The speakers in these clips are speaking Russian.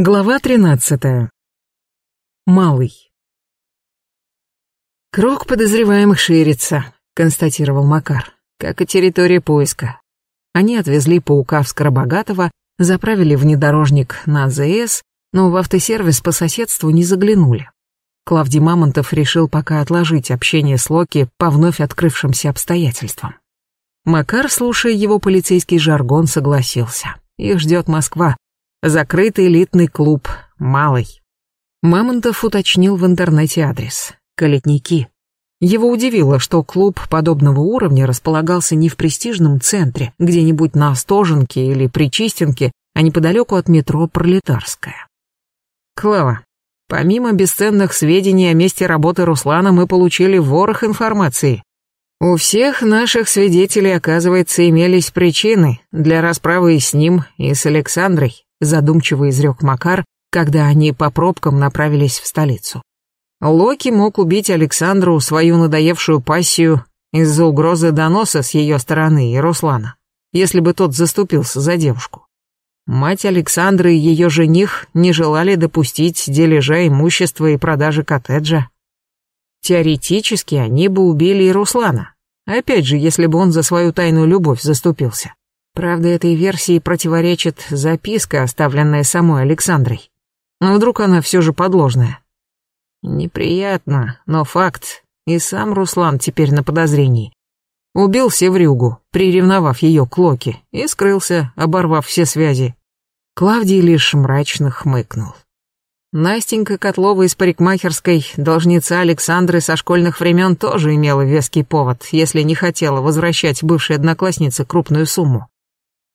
Глава 13. Малый. Круг подозреваемых ширится, констатировал Макар, как и территория поиска. Они отвезли паука в Скоробогатого, заправили внедорожник на АЗС, но в автосервис по соседству не заглянули. Клавдий Мамонтов решил пока отложить общение с Локи по вновь открывшимся обстоятельствам. Макар, слушая его полицейский жаргон, согласился. Их ждет Москва, Закрытый элитный клуб, малый. Мамонтов уточнил в интернете адрес. Калитники. Его удивило, что клуб подобного уровня располагался не в престижном центре, где-нибудь на Остоженке или Причистенке, а неподалеку от метро Пролетарская. Клава, помимо бесценных сведений о месте работы Руслана, мы получили ворох информации. У всех наших свидетелей, оказывается, имелись причины для расправы и с ним, и с Александрой задумчиво изрек Макар, когда они по пробкам направились в столицу. Локи мог убить Александру, свою надоевшую пассию, из-за угрозы доноса с ее стороны и Руслана, если бы тот заступился за девушку. Мать Александры и ее жених не желали допустить дележа имущества и продажи коттеджа. Теоретически они бы убили и Руслана, опять же, если бы он за свою тайную любовь заступился. Правда, этой версии противоречит записка, оставленная самой Александрой. Но вдруг она все же подложная? Неприятно, но факт. И сам Руслан теперь на подозрении. Убил Севрюгу, приревновав ее к Локе, и скрылся, оборвав все связи. Клавдий лишь мрачно хмыкнул. Настенька Котлова из парикмахерской, должница Александры со школьных времен, тоже имела веский повод, если не хотела возвращать бывшей однокласснице крупную сумму.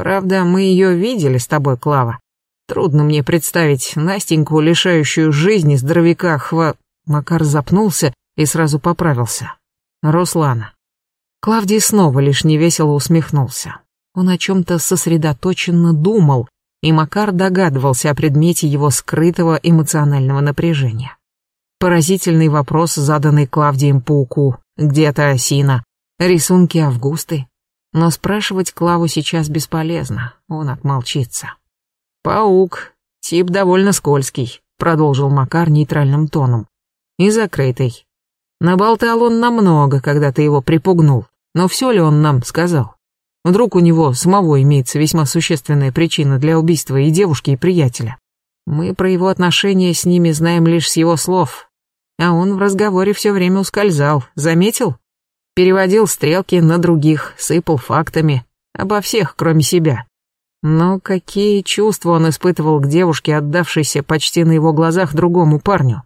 Правда, мы ее видели с тобой, Клава. Трудно мне представить Настеньку, лишающую жизни здоровяка хва... Макар запнулся и сразу поправился. Руслана. Клавдий снова лишь невесело усмехнулся. Он о чем-то сосредоточенно думал, и Макар догадывался о предмете его скрытого эмоционального напряжения. Поразительный вопрос, заданный Клавдием Пауку. Где-то осина. Рисунки Августы. Но спрашивать Клаву сейчас бесполезно, он отмолчится. «Паук, тип довольно скользкий», — продолжил Макар нейтральным тоном. «И закрытый. Наболтал он намного, когда ты его припугнул, но все ли он нам сказал? Вдруг у него самого имеется весьма существенная причина для убийства и девушки, и приятеля. Мы про его отношения с ними знаем лишь с его слов, а он в разговоре все время ускользал, заметил?» Переводил стрелки на других, сыпал фактами, обо всех, кроме себя. Но какие чувства он испытывал к девушке, отдавшейся почти на его глазах другому парню?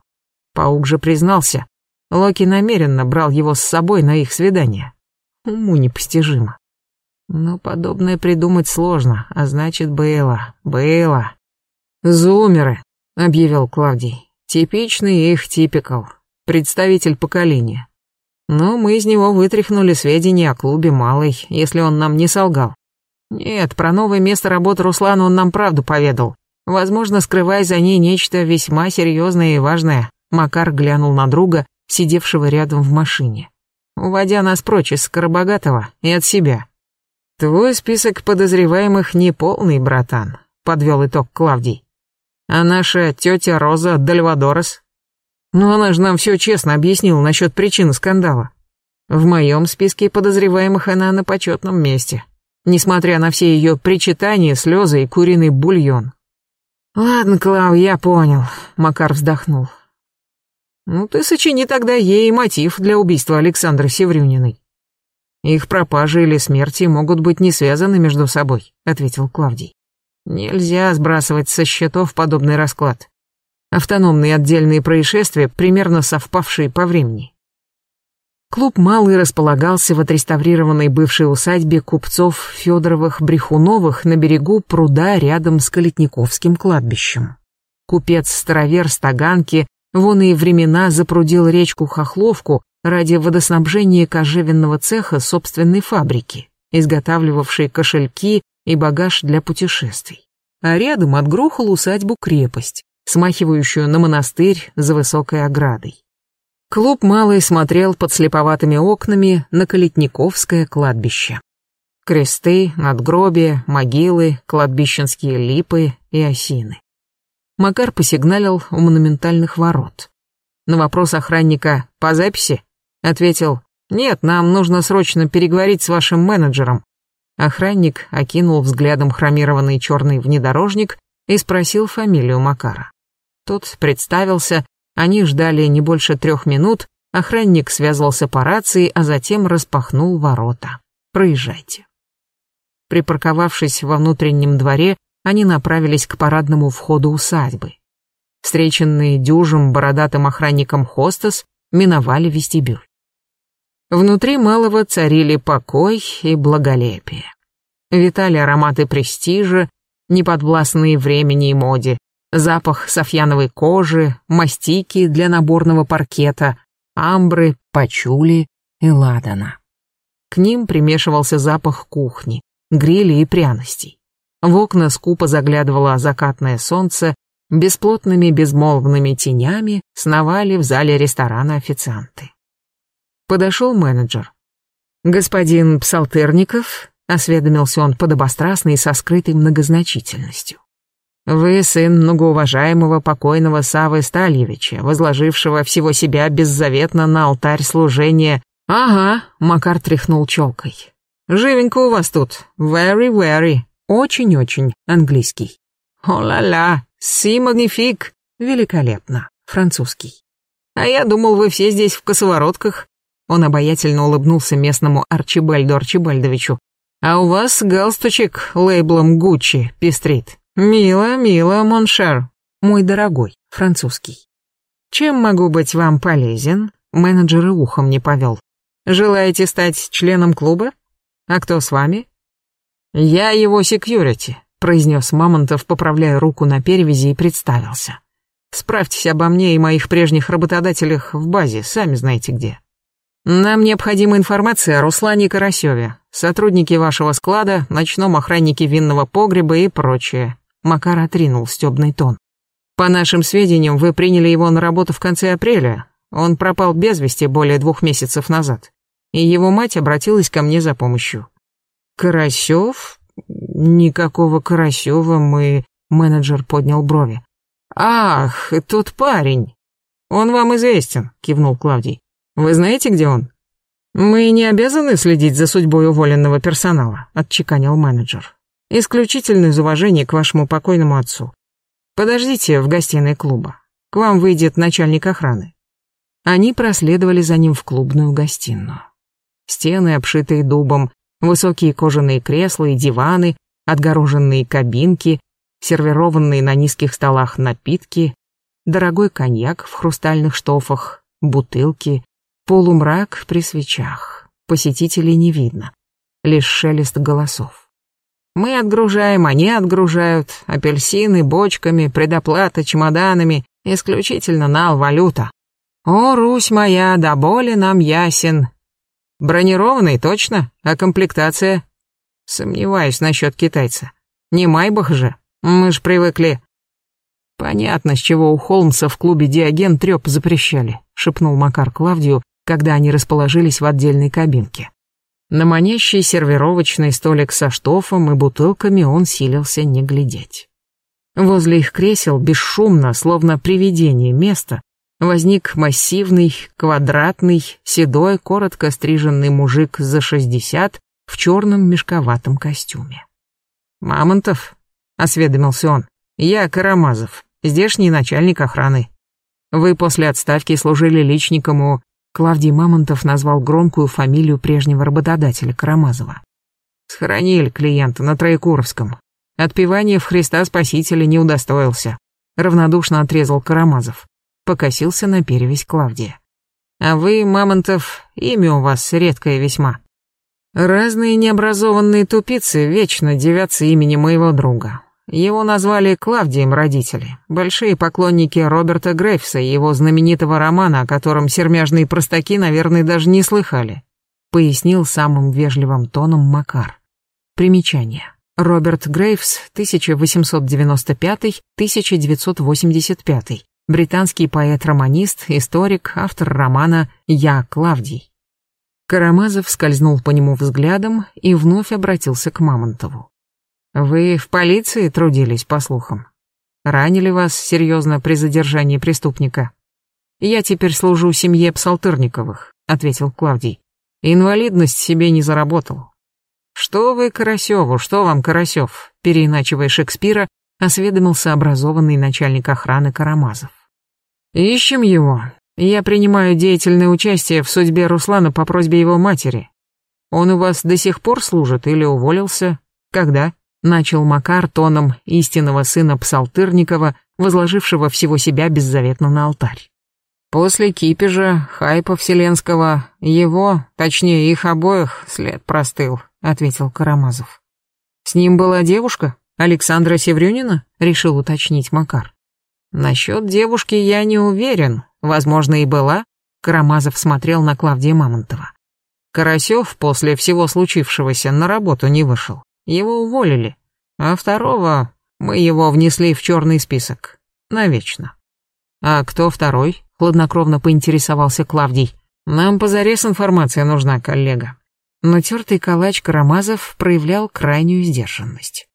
Паук же признался, Локи намеренно брал его с собой на их свидание. Уму непостижимо. Но подобное придумать сложно, а значит, было, было. «Зумеры», — объявил Клавдий. «Типичный их типикал, представитель поколения. Но мы из него вытряхнули сведения о клубе «Малый», если он нам не солгал. Нет, про новое место работы Руслана он нам правду поведал. Возможно, скрывая за ней нечто весьма серьезное и важное, Макар глянул на друга, сидевшего рядом в машине, уводя нас прочь из Скоробогатого и от себя. «Твой список подозреваемых не полный, братан», — подвел итог Клавдий. «А наша тетя Роза Дальвадорес но она же нам все честно объяснила насчет причины скандала. В моем списке подозреваемых она на почетном месте, несмотря на все ее причитания, слезы и куриный бульон. «Ладно, Клав, я понял», — Макар вздохнул. «Ну ты сочини тогда ей мотив для убийства Александры Севрюниной. Их пропажи или смерти могут быть не связаны между собой», — ответил Клавдий. «Нельзя сбрасывать со счетов подобный расклад автономные отдельные происшествия, примерно совпавшие по времени. Клуб «Малый» располагался в отреставрированной бывшей усадьбе купцов Федоровых-Брехуновых на берегу пруда рядом с Калитниковским кладбищем. Купец-старовер Стаганки в оные времена запрудил речку Хохловку ради водоснабжения кожевенного цеха собственной фабрики, изготавливавшей кошельки и багаж для путешествий. А рядом отгрохал усадьбу-крепость, смахивающую на монастырь за высокой оградой. Клуб малый смотрел под слеповатыми окнами на Калитниковское кладбище. Кресты, надгробия, могилы, кладбищенские липы и осины. Макар посигналил у монументальных ворот. На вопрос охранника «По записи?» ответил «Нет, нам нужно срочно переговорить с вашим менеджером». Охранник окинул взглядом хромированный черный внедорожник и спросил фамилию Макара. Тот представился, они ждали не больше трех минут, охранник связывался по рации, а затем распахнул ворота. «Проезжайте». Припарковавшись во внутреннем дворе, они направились к парадному входу усадьбы. Встреченные дюжим бородатым охранником хостес миновали вестибюль. Внутри малого царили покой и благолепие. Витали ароматы престижа, неподвластные времени и моде, запах софьяновой кожи, мастики для наборного паркета, амбры, пачули и ладана. К ним примешивался запах кухни, гриля и пряностей. В окна скупо заглядывало закатное солнце, бесплотными безмолвными тенями сновали в зале ресторана официанты. Подошел менеджер. «Господин Псалтерников», — осведомился он подобострастно и со скрытой многозначительностью. «Вы сын многоуважаемого покойного Савы Стальевича, возложившего всего себя беззаветно на алтарь служения...» «Ага», — Макар тряхнул челкой. «Живенько у вас тут. Very-very. Очень-очень английский». «О-ла-ла, си магнифик». «Великолепно. Французский». «А я думал, вы все здесь в косоворотках». Он обаятельно улыбнулся местному Арчибальду Арчибальдовичу. «А у вас галстучек лейблом Гуччи пестрит. Мило, мило, моншер. Мой дорогой, французский. Чем могу быть вам полезен?» Менеджер и ухом не повел. «Желаете стать членом клуба? А кто с вами?» «Я его секьюрити», — произнес Мамонтов, поправляя руку на перевязи и представился. «Справьтесь обо мне и моих прежних работодателях в базе, сами знаете где». Нам необходима информация о Руслане Карасеве, сотруднике вашего склада, ночном охраннике винного погреба и прочее. Макар отринул стебный тон. По нашим сведениям, вы приняли его на работу в конце апреля. Он пропал без вести более двух месяцев назад. И его мать обратилась ко мне за помощью. Карасев? Никакого Карасева мы... Менеджер поднял брови. Ах, тот парень. Он вам известен, кивнул Клавдий. Вы знаете, где он?» «Мы не обязаны следить за судьбой уволенного персонала», — отчеканил менеджер. «Исключительно из уважения к вашему покойному отцу. Подождите в гостиной клуба. К вам выйдет начальник охраны». Они проследовали за ним в клубную гостиную. Стены, обшитые дубом, высокие кожаные кресла и диваны, отгороженные кабинки, сервированные на низких столах напитки, дорогой коньяк в хрустальных штофах, бутылки, Полумрак при свечах. Посетителей не видно. Лишь шелест голосов. Мы отгружаем, они отгружают. Апельсины бочками, предоплата чемоданами. Исключительно нал валюта. О, Русь моя, до боли нам ясен. Бронированный, точно? А комплектация? Сомневаюсь насчет китайца. Не Майбах же. Мы ж привыкли. Понятно, с чего у Холмса в клубе Диоген трёп запрещали, шепнул Макар Клавдию, когда они расположились в отдельной кабинке. На манящий сервировочный столик со штофом и бутылками он силился не глядеть. Возле их кресел, бесшумно, словно привидение места, возник массивный, квадратный, седой, коротко стриженный мужик за шестьдесят в черном мешковатом костюме. «Мамонтов?» — осведомился он. «Я Карамазов, здешний начальник охраны. Вы после отставки служили личником у Клавдий Мамонтов назвал громкую фамилию прежнего работодателя Карамазова. Схоронили клиента на Троекуровском. Отпевание в Христа Спасителя не удостоился. Равнодушно отрезал Карамазов. Покосился на перевесь Клавдия. А вы, Мамонтов, имя у вас редкое весьма. Разные необразованные тупицы вечно девятся имени моего друга. Его назвали Клавдием родители, большие поклонники Роберта Грейфса и его знаменитого романа, о котором сермяжные простаки, наверное, даже не слыхали, пояснил самым вежливым тоном Макар. Примечание. Роберт Грейвс, 1895-1985, британский поэт-романист, историк, автор романа «Я Клавдий». Карамазов скользнул по нему взглядом и вновь обратился к Мамонтову. Вы в полиции трудились, по слухам? Ранили вас серьезно при задержании преступника?» «Я теперь служу семье Псалтырниковых», — ответил Клавдий. «Инвалидность себе не заработал». «Что вы Карасеву, что вам Карасев?» Переиначивая Шекспира, осведомился образованный начальник охраны Карамазов. «Ищем его. Я принимаю деятельное участие в судьбе Руслана по просьбе его матери. Он у вас до сих пор служит или уволился? Когда?» Начал Макар тоном истинного сына Псалтырникова, возложившего всего себя беззаветно на алтарь. После кипежа, хайпа вселенского, его, точнее их обоих, след простыл, ответил Карамазов. С ним была девушка? Александра Севрюнина? Решил уточнить Макар. Насчет девушки я не уверен, возможно и была. Карамазов смотрел на Клавдия Мамонтова. Карасев после всего случившегося на работу не вышел. Его уволили. А второго мы его внесли в черный список. Навечно. А кто второй? Хладнокровно поинтересовался Клавдий. Нам позарез информация нужна, коллега. Но тертый калач Карамазов проявлял крайнюю сдержанность.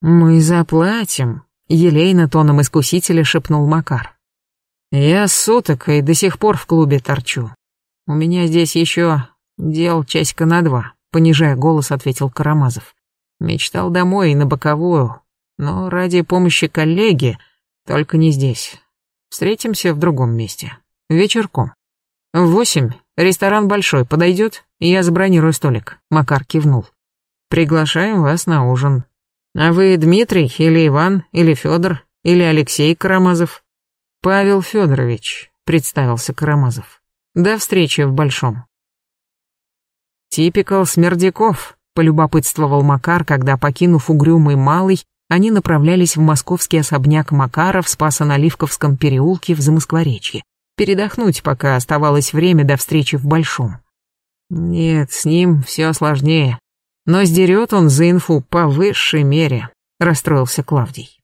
«Мы заплатим», — елейно тоном искусителя шепнул Макар. «Я суток и до сих пор в клубе торчу. У меня здесь еще дел часика на два», — понижая голос, ответил Карамазов. Мечтал домой и на боковую, но ради помощи коллеги, только не здесь. Встретимся в другом месте. Вечерком. В восемь. Ресторан большой. Подойдет? Я забронирую столик. Макар кивнул. Приглашаем вас на ужин. А вы Дмитрий или Иван или Федор или Алексей Карамазов? Павел Федорович, представился Карамазов. До встречи в Большом. Типикал Смердяков, полюбопытствовал Макар, когда, покинув угрюмый малый, они направлялись в московский особняк Макара в Спасо-Наливковском переулке в Замоскворечье. Передохнуть, пока оставалось время до встречи в Большом. Нет, с ним все сложнее. Но сдерет он за инфу по высшей мере, расстроился Клавдий.